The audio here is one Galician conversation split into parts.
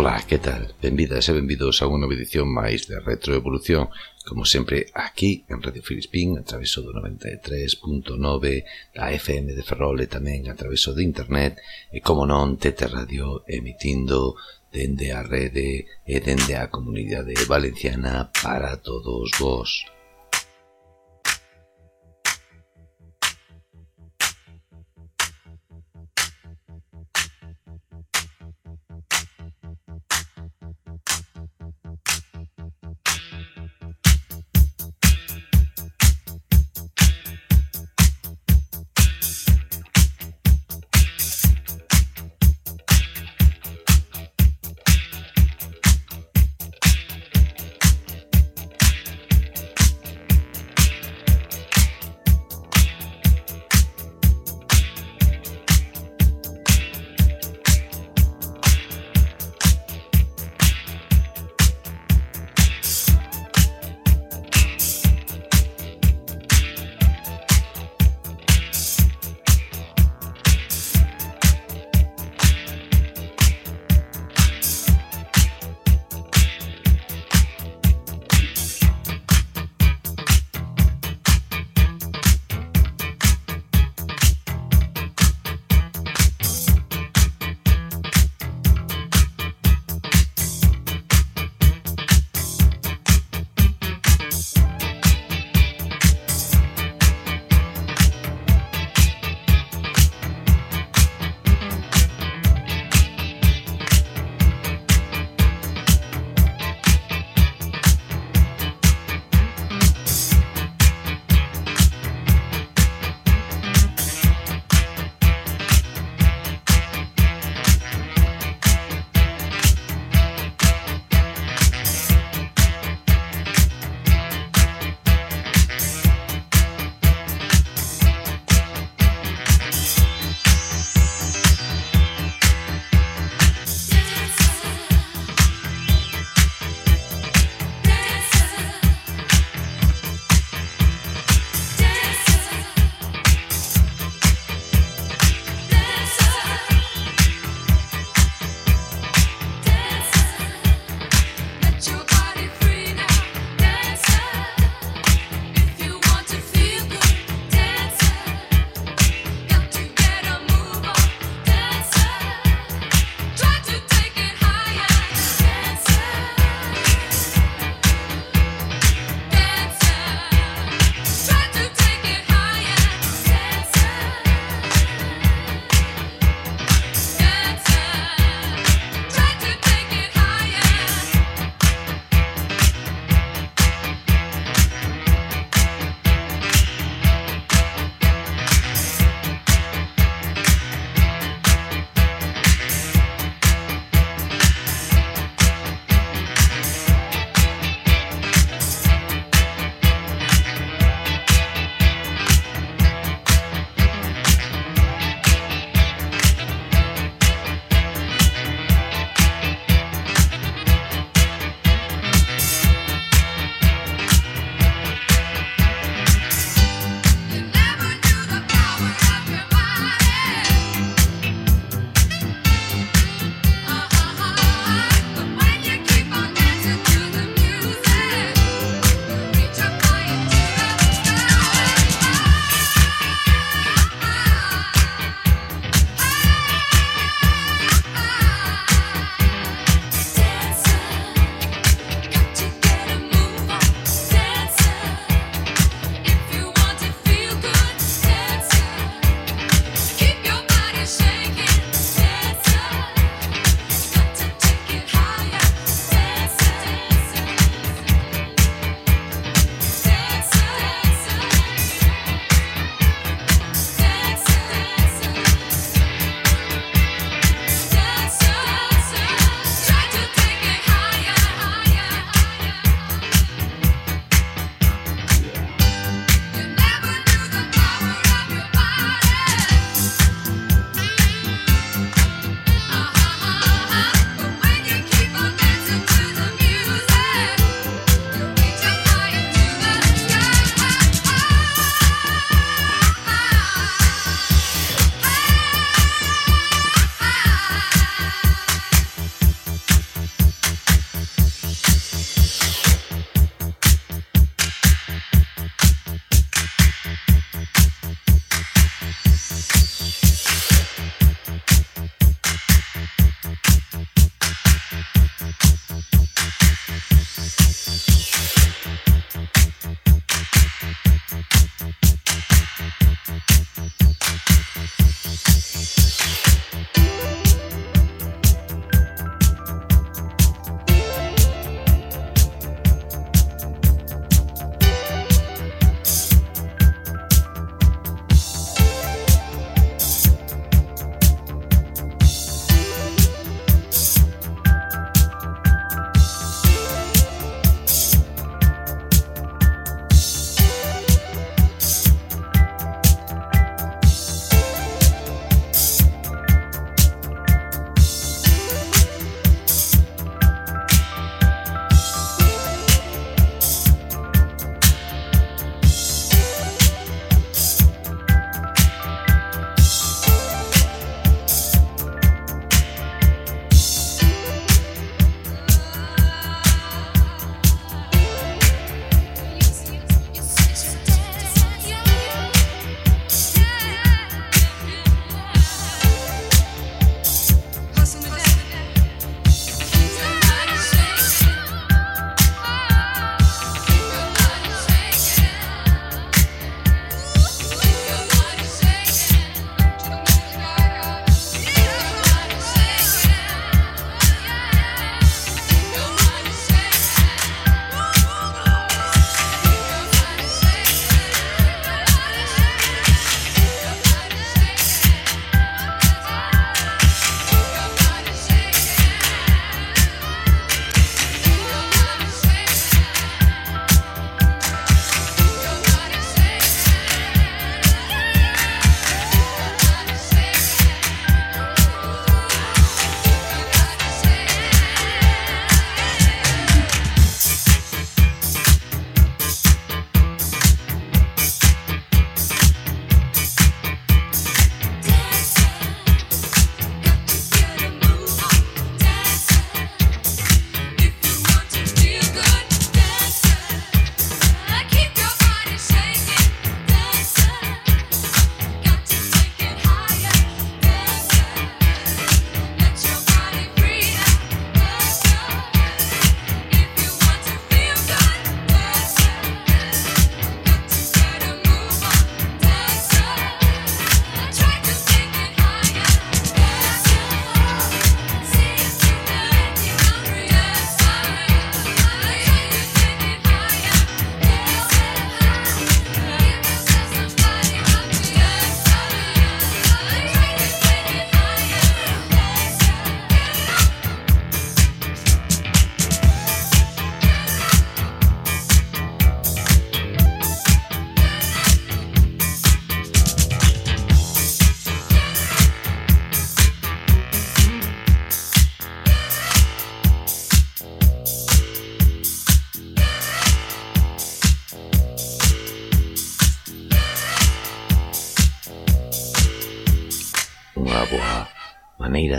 Ola, que tal? Benvidas e benvidos a unha edición máis de Retroevolución, como sempre aquí en Radio Filispín, a través do 93.9 da FM de Ferrol e tamén a través de internet e como non Tete Radio emitindo dende a rede e dende a comunidade valenciana para todos vos.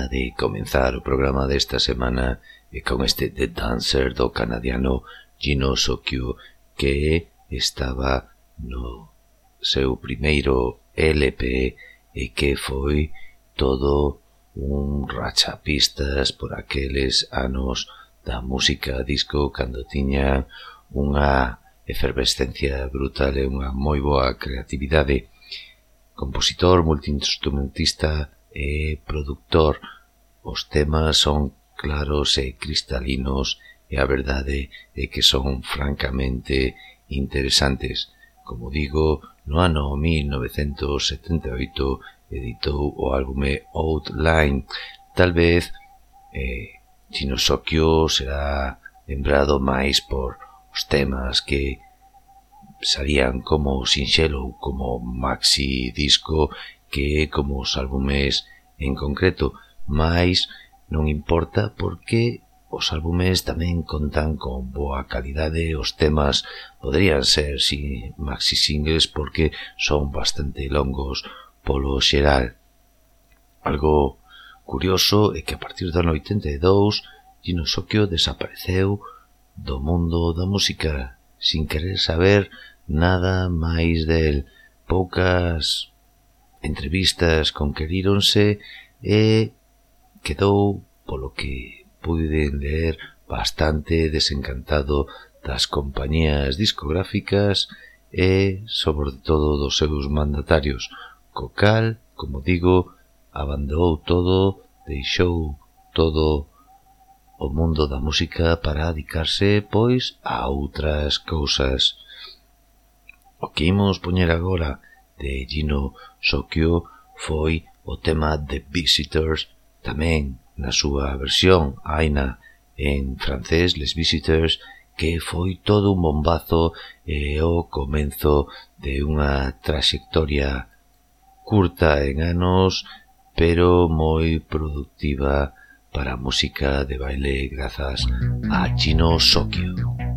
maneira de comenzar o programa desta semana e con este The Dancer do canadiano Gino Sokyu que estaba no seu primeiro LP e que foi todo un rachapistas por aqueles anos da música disco cando tiña unha efervescencia brutal e unha moi boa creatividade. Compositor, multiinstrumentista, Eh, e produtor. Os temas son claros e cristalinos e a verdade é que son francamente interesantes. Como digo, no ano 1978 editou o álbume Outline. Tal vez eh, Chino Sokio será lembrado máis por os temas que salían como sinxelo, como maxi disco que é como os álbumes en concreto, mas non importa porque os álbumes tamén contan con boa calidade, os temas poderían ser si, maxi singles porque son bastante longos polo xeral. Algo curioso é que a partir do ano 82 Gino Sokio desapareceu do mundo da música sin querer saber nada máis del. Poucas entrevistas conqueríronse e quedou, polo que puiden ler, bastante desencantado das compañías discográficas e, sobre todo, dos seus mandatarios, co cal, como digo, abandonou todo, deixou todo o mundo da música para dedicarse, pois, a outras cousas. O que imos poñer agora é de Gino Socchio foi o tema The Visitors, tamén na súa versión aina en francés Les Visitors, que foi todo un bombazo e o comenzo de unha traxectoria curta en anos, pero moi productiva para a música de baile grazas a Chino Sokyo.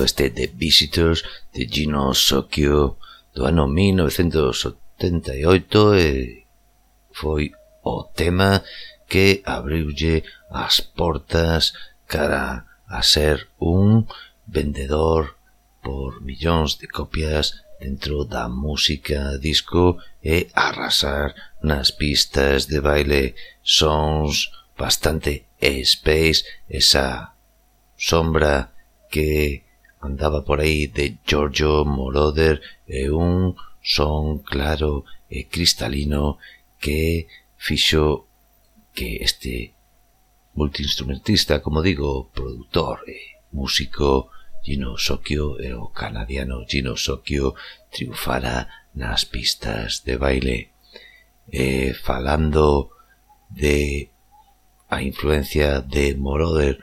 escoitando este The Visitors de Gino Sokyo do ano 1978 e foi o tema que abriulle as portas cara a ser un vendedor por millóns de copias dentro da música disco e arrasar nas pistas de baile. Sons bastante space, esa sombra que andaba por aí de Giorgio Moroder e un son claro e cristalino que fixo que este multiinstrumentista, como digo, produtor e músico Gino Socchio e o canadiano Gino Socchio triunfara nas pistas de baile. E falando de a influencia de Moroder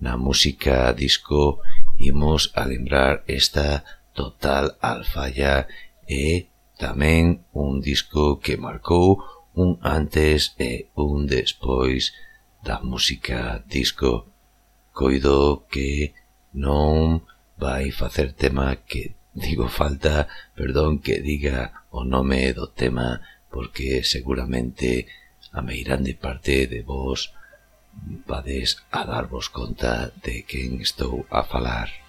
na música disco imos adembrar esta total alfalla e tamén un disco que marcou un antes e un despois da música disco. Coido que non vai facer tema que digo falta, perdón que diga o nome do tema, porque seguramente a meirande parte de vos vades a darvos conta de quen estou a falar.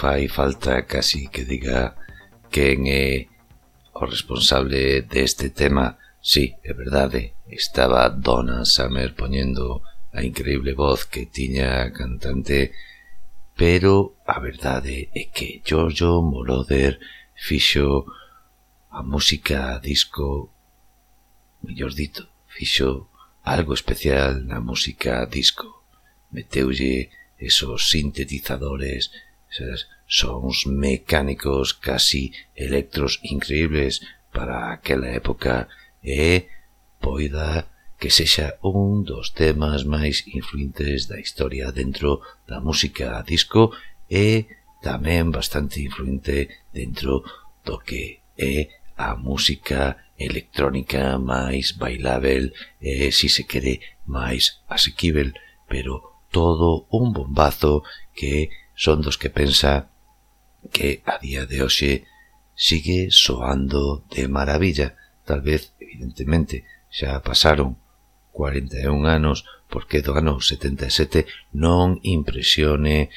fai falta casi que diga quen é o responsable deste tema. Sí, é verdade, estaba Donna Summer poñendo a increíble voz que tiña a cantante, pero a verdade é que Giorgio Moroder fixo a música a disco, mellor dito, fixo algo especial na música a disco. Meteulle esos sintetizadores sons mecánicos casi electros increíbles para aquela época e poida que sexa un dos temas máis influentes da historia dentro da música disco e tamén bastante influente dentro do que é a música electrónica máis bailável e, si se quere, máis asequível, pero todo un bombazo que son dos que pensa que a día de hoxe sigue soando de maravilla. Tal vez, evidentemente, xa pasaron 41 anos porque do ano 77 non impresione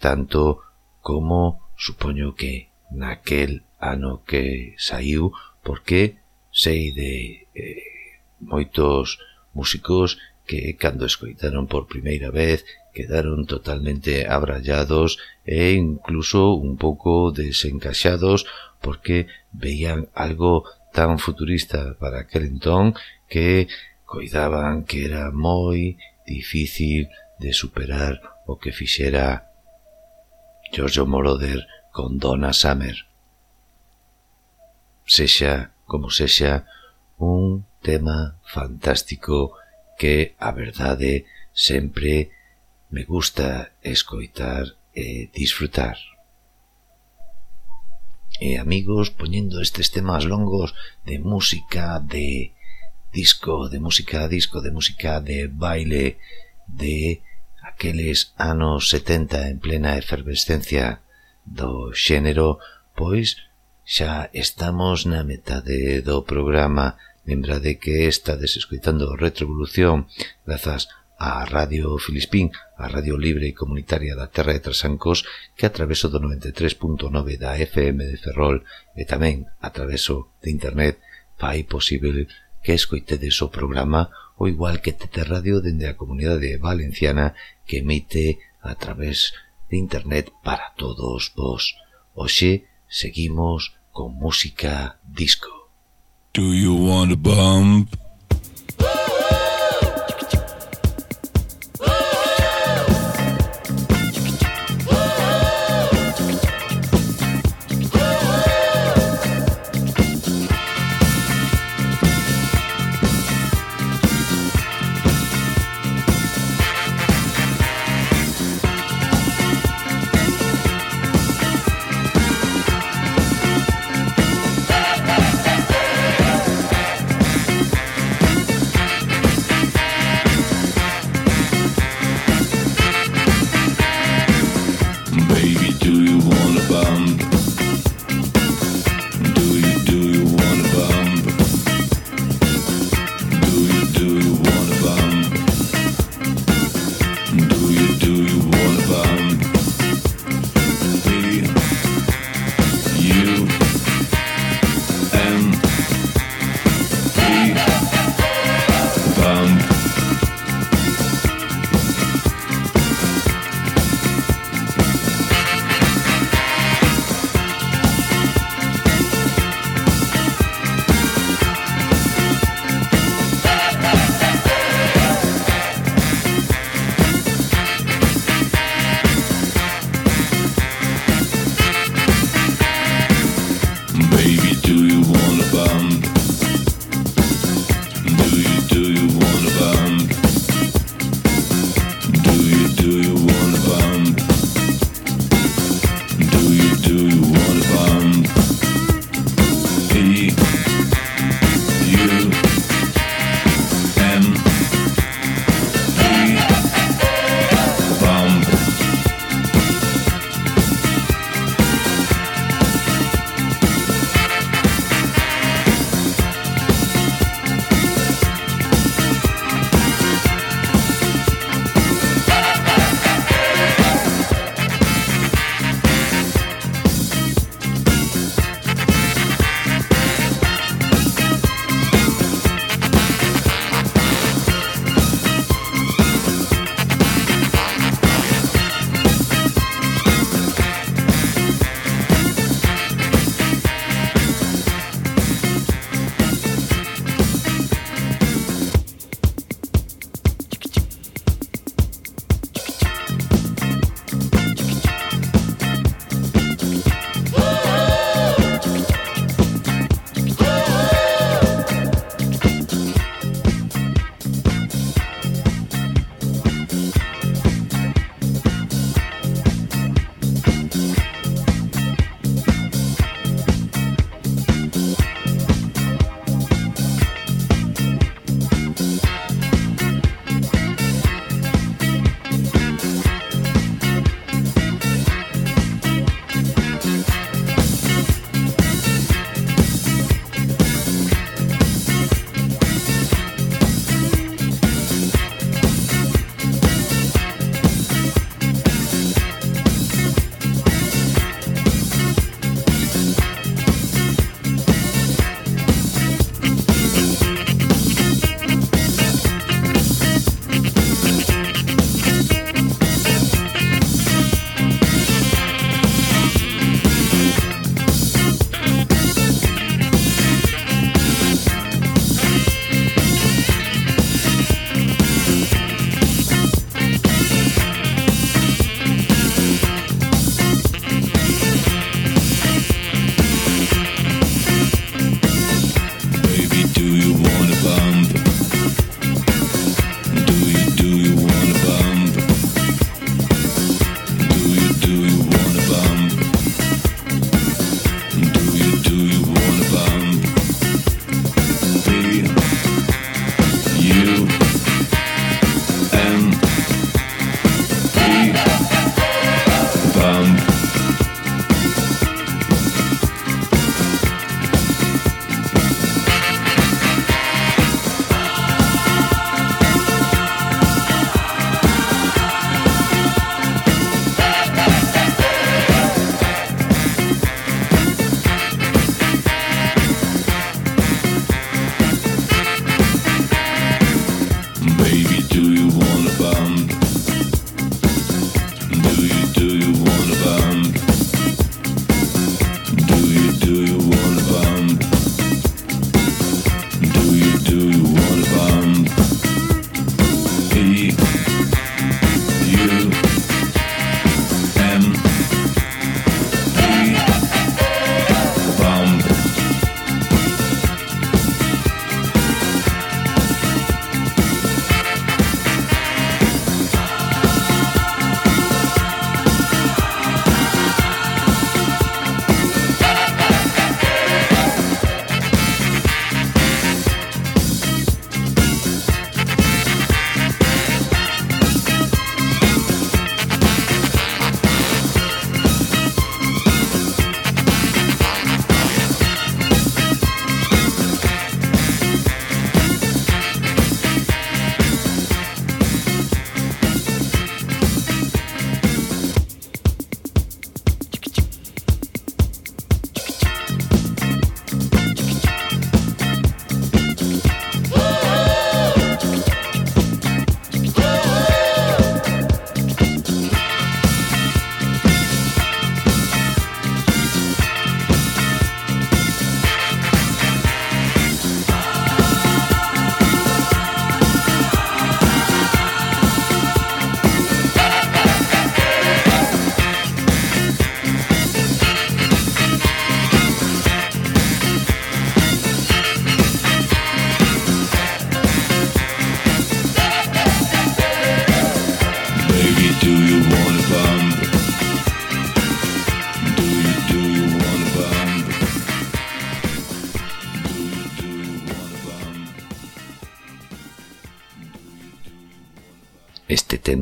tanto como supoño que naquel ano que saiu porque sei de eh, moitos músicos que cando escoitaron por primeira vez quedaron totalmente abrallados e incluso un pouco desencaixados porque veían algo tan futurista para aquel entón que coidaban que era moi difícil de superar o que fixera Giorgio Moroder con Donna Summer. Sexa, como sexa, un tema fantástico que, a verdade, sempre Me gusta escoitar e disfrutar. E amigos, poñendo estes temas longos de música de disco, de música disco, de música de baile de aqueles anos 70 en plena efervescencia do xénero, pois xa estamos na metade do programa. Lembrade que estades escoitando Retrovolución grazas a Radio Filispín a Radio Libre e Comunitaria da Terra de Trasancos que atraveso do 93.9 da FM de Ferrol e tamén atraveso de internet fai posible que escoitedes o programa o igual que Tete Radio dende a comunidade valenciana que emite a través de internet para todos vos. Hoxe seguimos con música disco. Do you want a bump?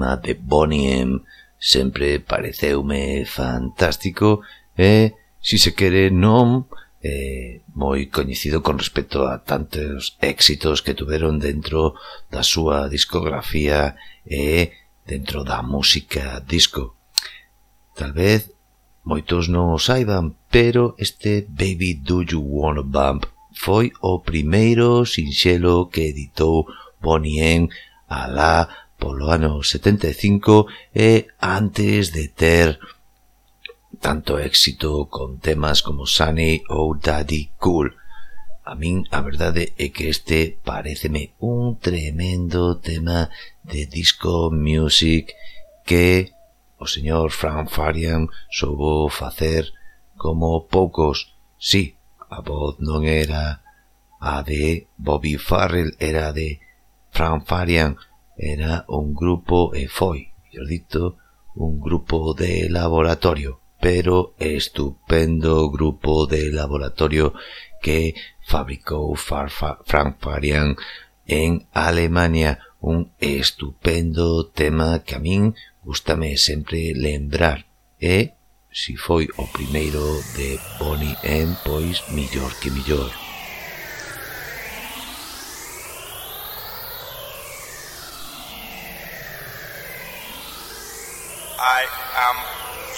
tema de Bonnie M sempre pareceume fantástico e, si se quere, non eh, moi coñecido con respecto a tantos éxitos que tuveron dentro da súa discografía e dentro da música disco. Tal vez moitos non o saiban, pero este Baby Do You Wanna Bump foi o primeiro sinxelo que editou Bonnie M alá polo ano 75 e antes de ter tanto éxito con temas como Sunny ou Daddy Cool. A min a verdade é que este pareceme un tremendo tema de disco music que o señor Frank Farian soubo facer como poucos. Sí, a voz non era a de Bobby Farrell, era de Frank Farian, era un grupo, e foi, yo dito, un grupo de laboratorio, pero estupendo grupo de laboratorio que fabricou farfa, Frank Farian en Alemania, un estupendo tema que a min gustame sempre lembrar e, si foi o primeiro de Bonnie M, pois millor que millor. I am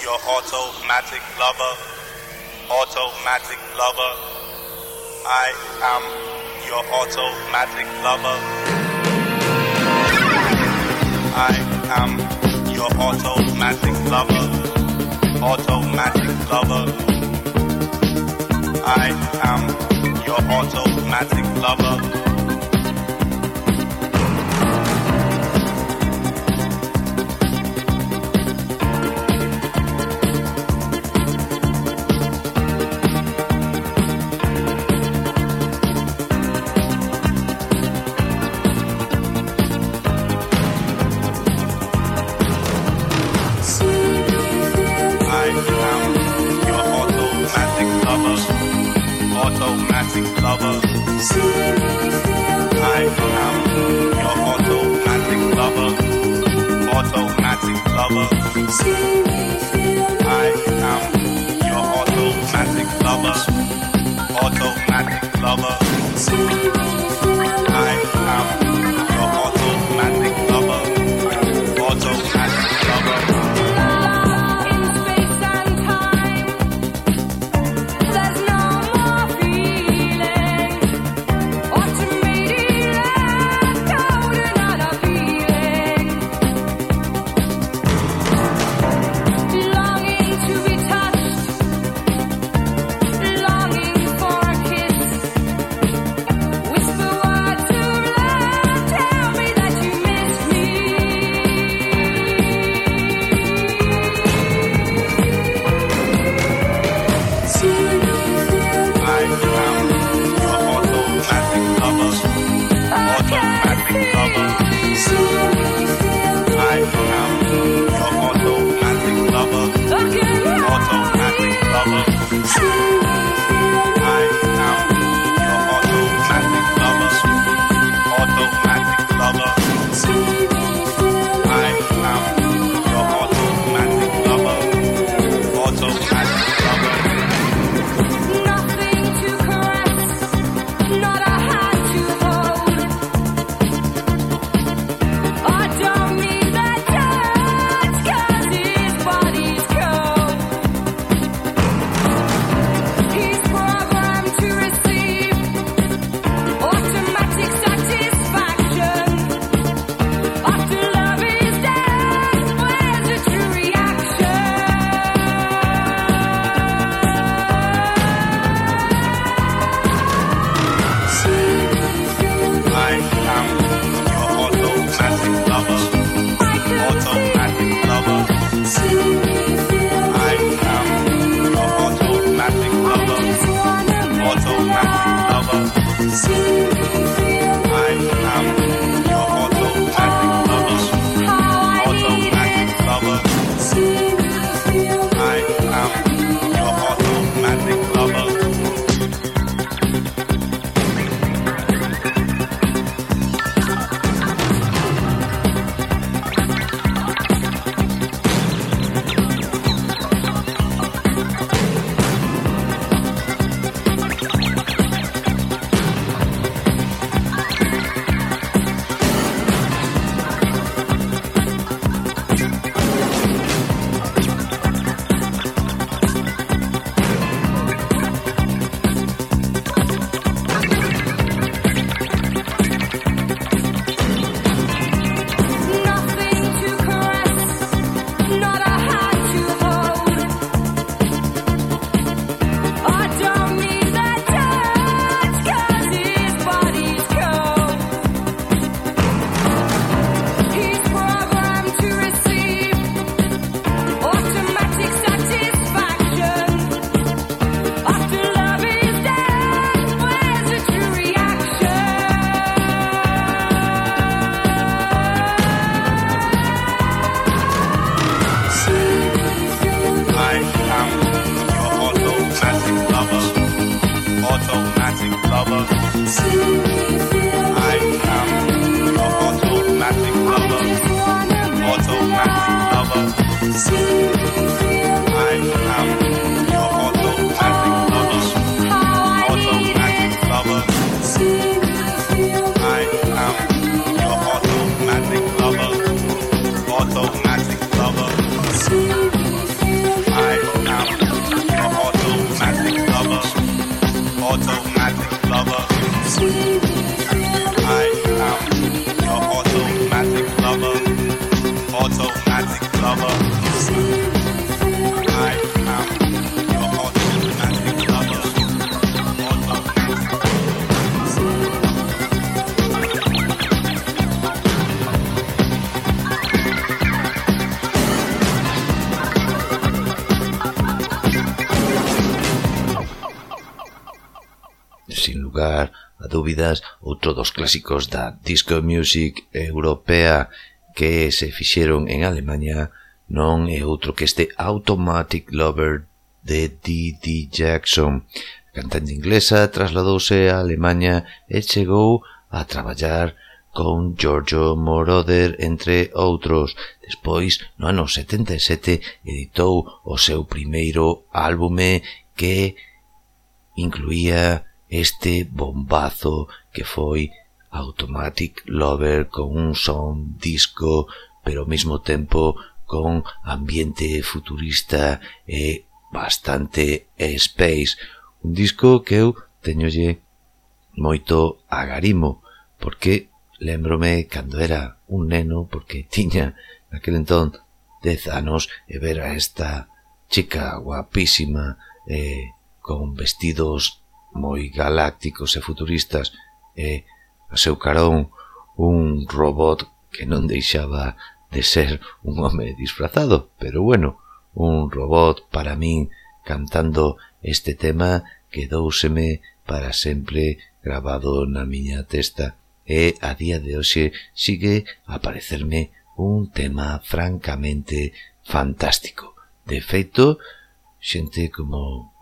your automatic lover, automatic lover. I am your automatic lover. I am your automatic lover, automatic lover. I am your automatic lover. dos clásicos da disco music europea que se fixeron en Alemanha non é outro que este Automatic Lover de Didi Jackson. A cantante inglesa trasladouse a Alemanha e chegou a traballar con Giorgio Moroder, entre outros. Despois, no ano 77, editou o seu primeiro álbume que incluía este bombazo que foi Automatic Lover con un son disco pero ao mesmo tempo con ambiente futurista e bastante space. Un disco que eu teñolle moito agarimo porque lembrome cando era un neno porque tiña naquel entón 10 anos e ver a esta chica guapísima eh, con vestidos moi galácticos e futuristas e, a seu carón, un robot que non deixaba de ser un home disfrazado, pero bueno, un robot para min cantando este tema quedouseme para sempre grabado na miña testa e a día de hoxe sigue a parecerme un tema francamente fantástico. De feito, xente como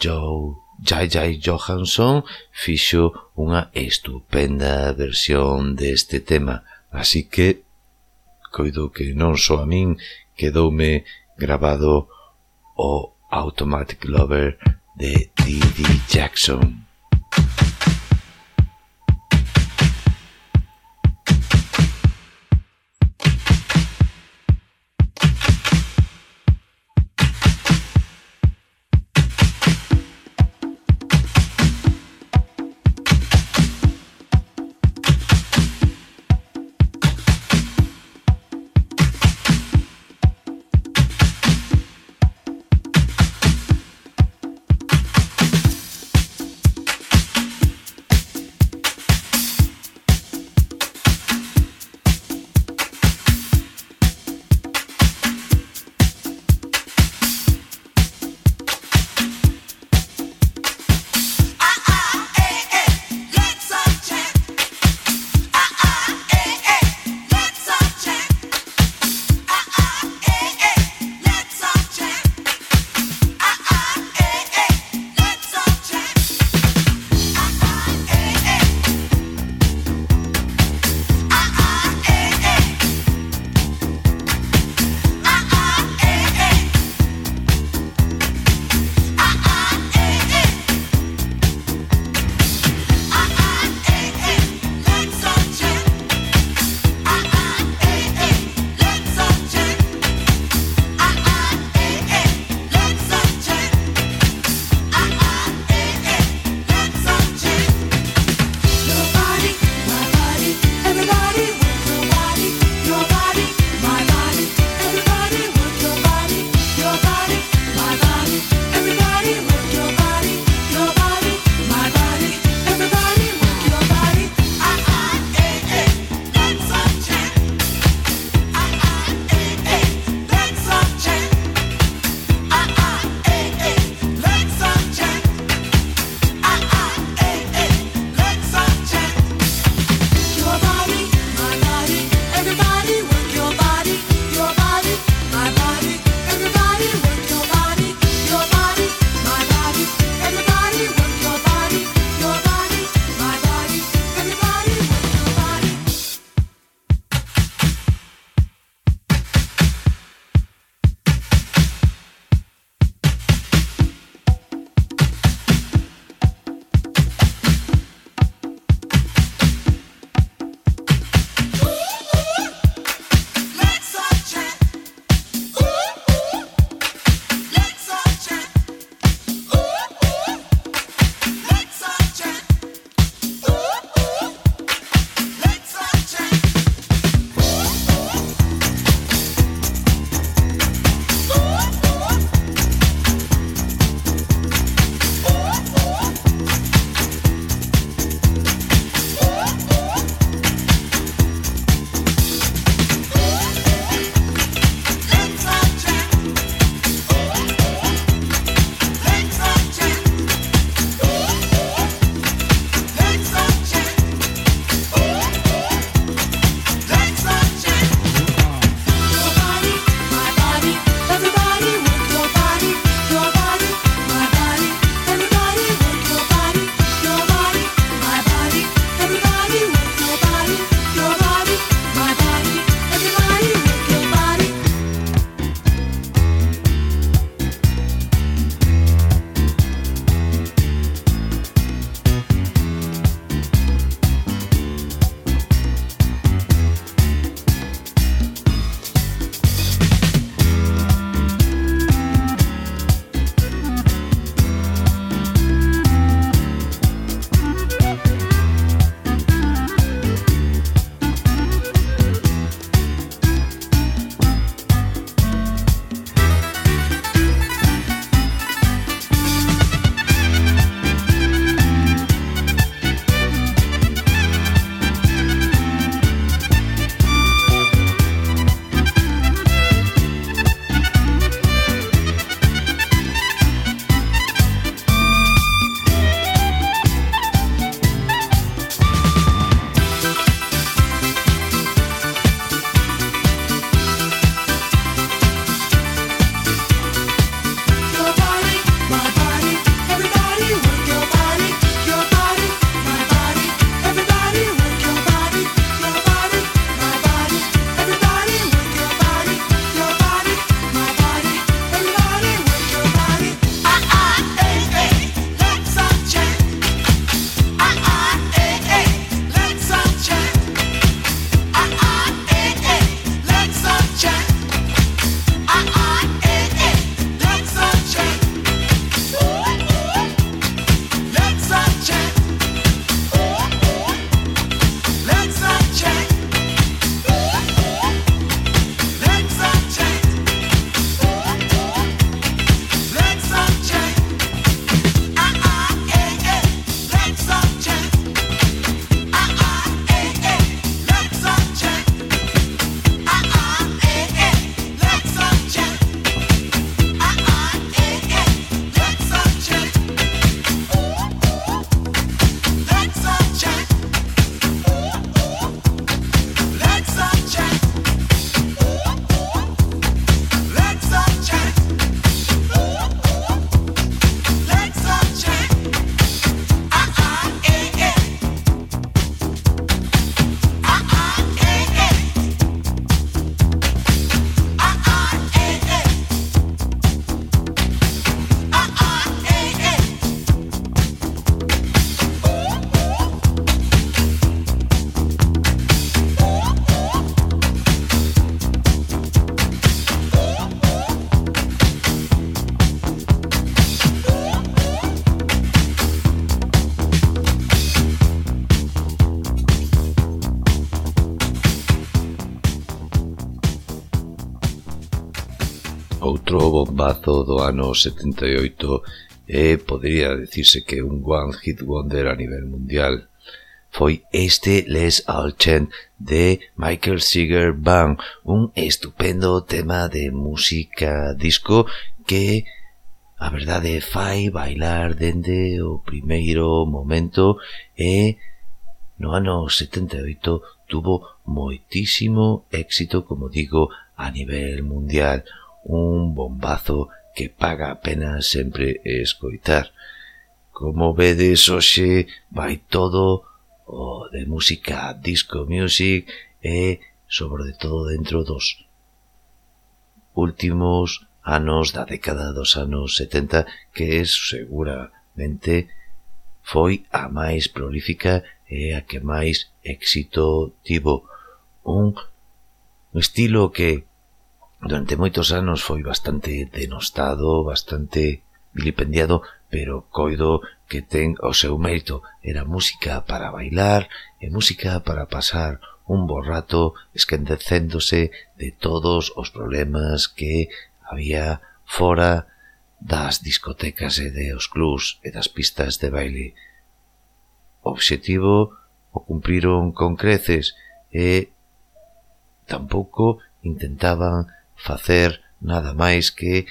Joe Jai Jai Johansson fixo unha estupenda versión deste tema, así que coido que non só a min quedoume grabado o Automatic Lover de Didi Jackson. outro bombazo do ano 78 e podría decirse que un one hit wonder a nivel mundial. Foi este Les Alchen de Michael Seeger Band, un estupendo tema de música disco que a verdade fai bailar dende o primeiro momento e no ano 78 tuvo moitísimo éxito, como digo, a nivel mundial un bombazo que paga a pena sempre escoitar. Como vedes, hoxe vai todo o de música disco music e, sobre todo, dentro dos últimos anos da década dos anos 70 que é seguramente foi a máis prolífica e a que máis éxito tivo. Un estilo que durante moitos anos foi bastante denostado, bastante vilipendiado, pero coido que ten o seu mérito. Era música para bailar e música para pasar un bo rato esquendecéndose de todos os problemas que había fora das discotecas e de os clubs e das pistas de baile. O obxectivo o cumpriron con creces e tampouco intentaban facer nada máis que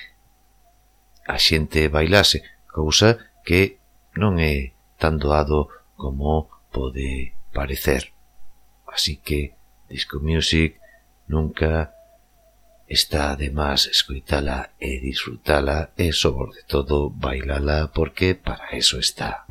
a xente bailase, cousa que non é tan doado como pode parecer. Así que Disco Music nunca está de máis escoitala e disfrutala e sobre todo bailala porque para eso está.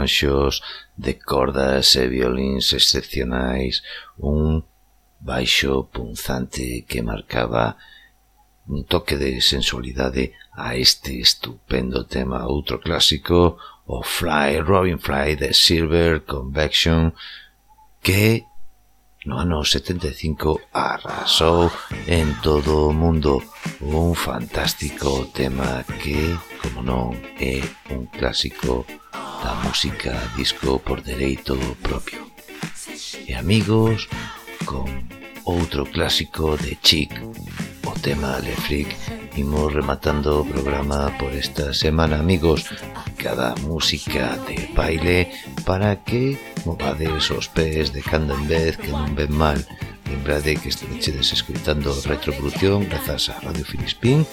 arranxos de cordas e violíns excepcionais, un baixo punzante que marcaba un toque de sensualidade a este estupendo tema. Outro clásico, o Fly, Robin Fly de Silver Convection, que no ano 75 arrasou en todo o mundo un fantástico tema que, como non, é un clásico da música disco por dereito propio. E amigos, con outro clásico de Chic, o tema Le Freak, imos rematando o programa por esta semana, amigos. Cada música de baile para que movades os pés de cando en vez que non ven mal. Lembrade que estedes escutando Retrovolución grazas a Radio Filispín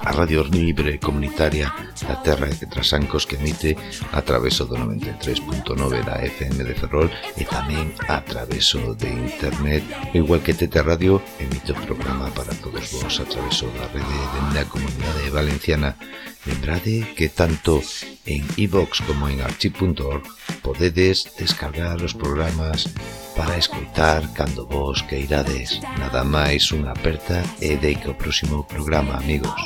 a radio libre comunitaria da Terra de Trasancos que emite a traveso do 93.9 da FM de Ferrol e tamén a traveso de internet. Igual que TT Radio, emite o programa para todos vos a traveso da rede da comunidade valenciana. Lembrade que tanto en iVox e como en archi.org podedes descargar os programas para escoitar cando vos queirades. Nada máis unha aperta e deica o próximo programa, amigos.